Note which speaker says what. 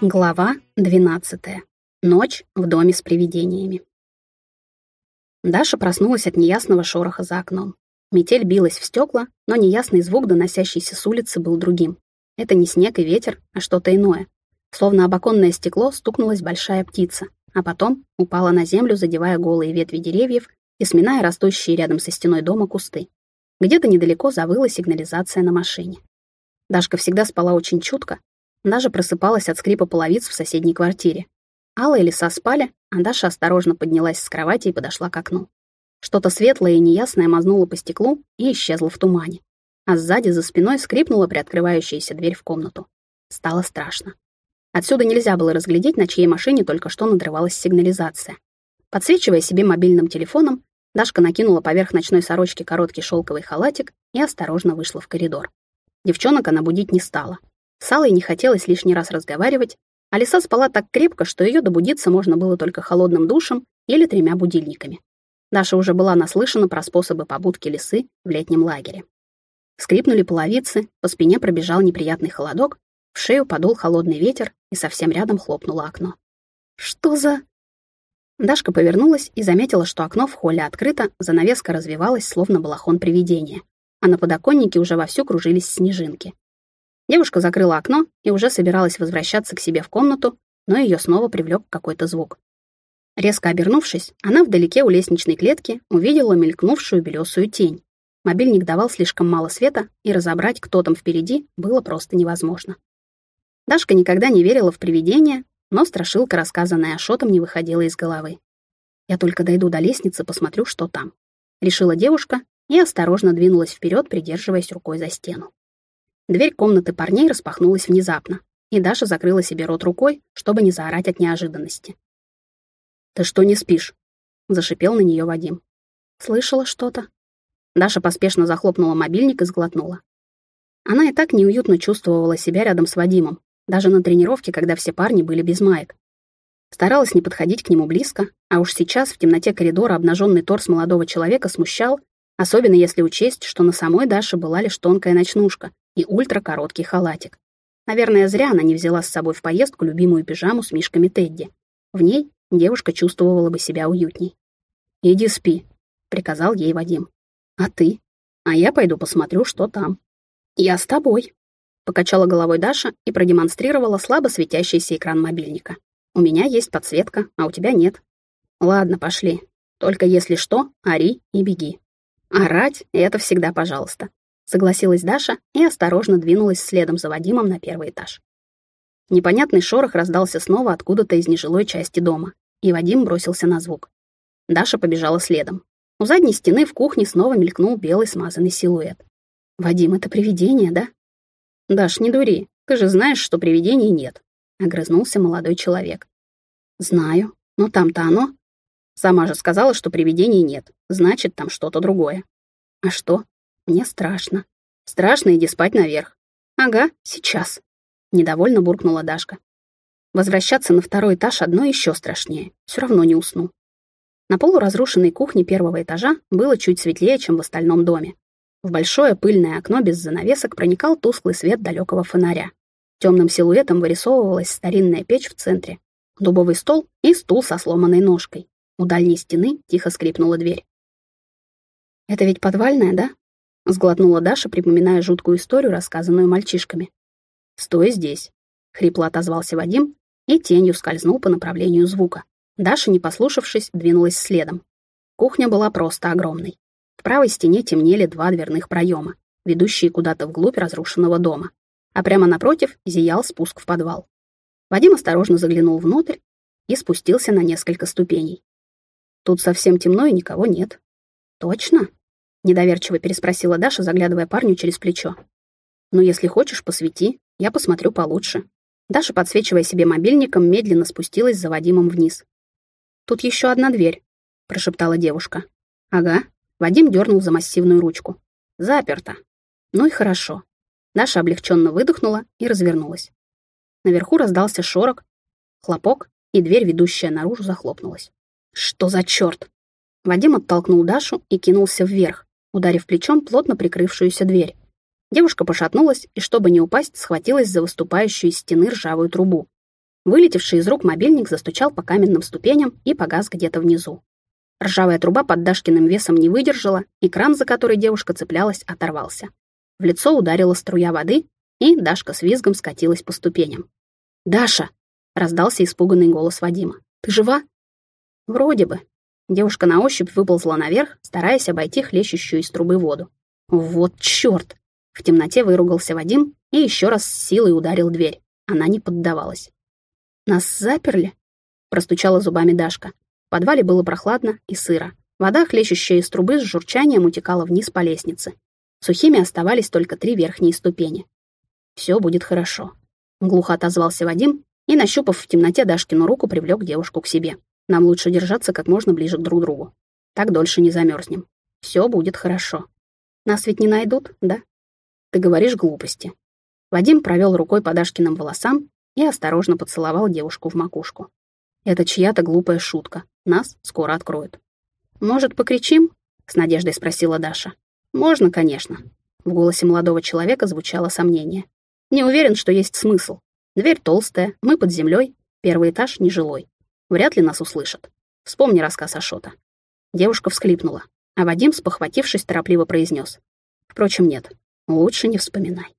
Speaker 1: Глава 12. Ночь в доме с привидениями. Даша проснулась от неясного шороха за окном. Метель билась в стекла, но неясный звук, доносящийся с улицы, был другим. Это не снег и ветер, а что-то иное. Словно об оконное стекло стукнулась большая птица, а потом упала на землю, задевая голые ветви деревьев и сминая растущие рядом со стеной дома кусты. Где-то недалеко завыла сигнализация на машине. Дашка всегда спала очень чутко, даже просыпалась от скрипа половиц в соседней квартире. Алла и Лиса спали, а Даша осторожно поднялась с кровати и подошла к окну. Что-то светлое и неясное мазнуло по стеклу и исчезло в тумане. А сзади за спиной скрипнула приоткрывающаяся дверь в комнату. Стало страшно. Отсюда нельзя было разглядеть, на чьей машине только что надрывалась сигнализация. Подсвечивая себе мобильным телефоном, Дашка накинула поверх ночной сорочки короткий шелковый халатик и осторожно вышла в коридор. Девчонок она будить не стала. С Аллой не хотелось лишний раз разговаривать, а лиса спала так крепко, что ее добудиться можно было только холодным душем или тремя будильниками. Даша уже была наслышана про способы побудки лисы в летнем лагере. Скрипнули половицы, по спине пробежал неприятный холодок, в шею подул холодный ветер и совсем рядом хлопнуло окно. «Что за...» Дашка повернулась и заметила, что окно в холле открыто, занавеска развивалась, словно балахон привидения, а на подоконнике уже вовсю кружились снежинки. Девушка закрыла окно и уже собиралась возвращаться к себе в комнату, но ее снова привлек какой-то звук. Резко обернувшись, она вдалеке у лестничной клетки увидела мелькнувшую белесую тень. Мобильник давал слишком мало света, и разобрать, кто там впереди, было просто невозможно. Дашка никогда не верила в привидения, но страшилка, рассказанная Ашотом, не выходила из головы. «Я только дойду до лестницы, посмотрю, что там», — решила девушка и осторожно двинулась вперед, придерживаясь рукой за стену. Дверь комнаты парней распахнулась внезапно, и Даша закрыла себе рот рукой, чтобы не заорать от неожиданности. «Ты что не спишь?» — зашипел на нее Вадим. «Слышала что-то?» Даша поспешно захлопнула мобильник и сглотнула. Она и так неуютно чувствовала себя рядом с Вадимом, даже на тренировке, когда все парни были без маек. Старалась не подходить к нему близко, а уж сейчас в темноте коридора обнаженный торс молодого человека смущал, особенно если учесть, что на самой Даше была лишь тонкая ночнушка, и ультракороткий халатик. Наверное, зря она не взяла с собой в поездку любимую пижаму с мишками Тедди. В ней девушка чувствовала бы себя уютней. «Иди спи», — приказал ей Вадим. «А ты?» «А я пойду посмотрю, что там». «Я с тобой», — покачала головой Даша и продемонстрировала слабо светящийся экран мобильника. «У меня есть подсветка, а у тебя нет». «Ладно, пошли. Только если что, ори и беги». «Орать — это всегда пожалуйста. Согласилась Даша и осторожно двинулась следом за Вадимом на первый этаж. Непонятный шорох раздался снова откуда-то из нежилой части дома, и Вадим бросился на звук. Даша побежала следом. У задней стены в кухне снова мелькнул белый смазанный силуэт. «Вадим, это привидение, да?» «Даш, не дури, ты же знаешь, что привидений нет», — огрызнулся молодой человек. «Знаю, но там-то оно...» «Сама же сказала, что привидений нет, значит, там что-то другое». «А что?» Мне страшно. Страшно, иди спать наверх. Ага, сейчас. Недовольно буркнула Дашка. Возвращаться на второй этаж одно еще страшнее. Все равно не усну. На полуразрушенной кухне первого этажа было чуть светлее, чем в остальном доме. В большое пыльное окно без занавесок проникал тусклый свет далекого фонаря. Темным силуэтом вырисовывалась старинная печь в центре, дубовый стол и стул со сломанной ножкой. У дальней стены тихо скрипнула дверь. «Это ведь подвальная, да?» Сглотнула Даша, припоминая жуткую историю, рассказанную мальчишками. «Стой здесь», — хрипло отозвался Вадим и тенью скользнул по направлению звука. Даша, не послушавшись, двинулась следом. Кухня была просто огромной. Правой стене темнели два дверных проема, ведущие куда-то вглубь разрушенного дома, а прямо напротив зиял спуск в подвал. Вадим осторожно заглянул внутрь и спустился на несколько ступеней. Тут совсем темно и никого нет. Точно? Недоверчиво переспросила Даша, заглядывая парню через плечо. «Ну, если хочешь, посвети, я посмотрю получше». Даша, подсвечивая себе мобильником, медленно спустилась за Вадимом вниз. «Тут еще одна дверь», — прошептала девушка. «Ага». Вадим дернул за массивную ручку. «Заперто». «Ну и хорошо». Даша облегченно выдохнула и развернулась. Наверху раздался шорох, хлопок, и дверь, ведущая наружу, захлопнулась. «Что за черт?» Вадим оттолкнул Дашу и кинулся вверх, ударив плечом плотно прикрывшуюся дверь. Девушка пошатнулась и, чтобы не упасть, схватилась за выступающую из стены ржавую трубу. Вылетевший из рук мобильник застучал по каменным ступеням и погас где-то внизу. Ржавая труба под Дашкиным весом не выдержала, и кран, за который девушка цеплялась, оторвался. В лицо ударила струя воды, и Дашка с визгом скатилась по ступеням. «Даша!» — раздался испуганный голос Вадима. «Ты жива?» «Вроде бы». Девушка на ощупь выползла наверх, стараясь обойти хлещущую из трубы воду. «Вот чёрт!» В темноте выругался Вадим и еще раз с силой ударил дверь. Она не поддавалась. «Нас заперли?» — простучала зубами Дашка. Подвале было прохладно и сыро. Вода, хлещущая из трубы, с журчанием утекала вниз по лестнице. Сухими оставались только три верхние ступени. «Все будет хорошо», — глухо отозвался Вадим и, нащупав в темноте Дашкину руку, привлек девушку к себе. «Нам лучше держаться как можно ближе к друг другу. Так дольше не замерзнем. Все будет хорошо. Нас ведь не найдут, да?» Ты говоришь глупости. Вадим провел рукой по Дашкиным волосам и осторожно поцеловал девушку в макушку. Это чья-то глупая шутка. Нас скоро откроют. Может, покричим? С надеждой спросила Даша. Можно, конечно. В голосе молодого человека звучало сомнение. Не уверен, что есть смысл. Дверь толстая, мы под землей, первый этаж нежилой. Вряд ли нас услышат. Вспомни рассказ Ашота. Девушка всхлипнула, а Вадим, спохватившись, торопливо произнес. Впрочем, нет, Лучше не вспоминай.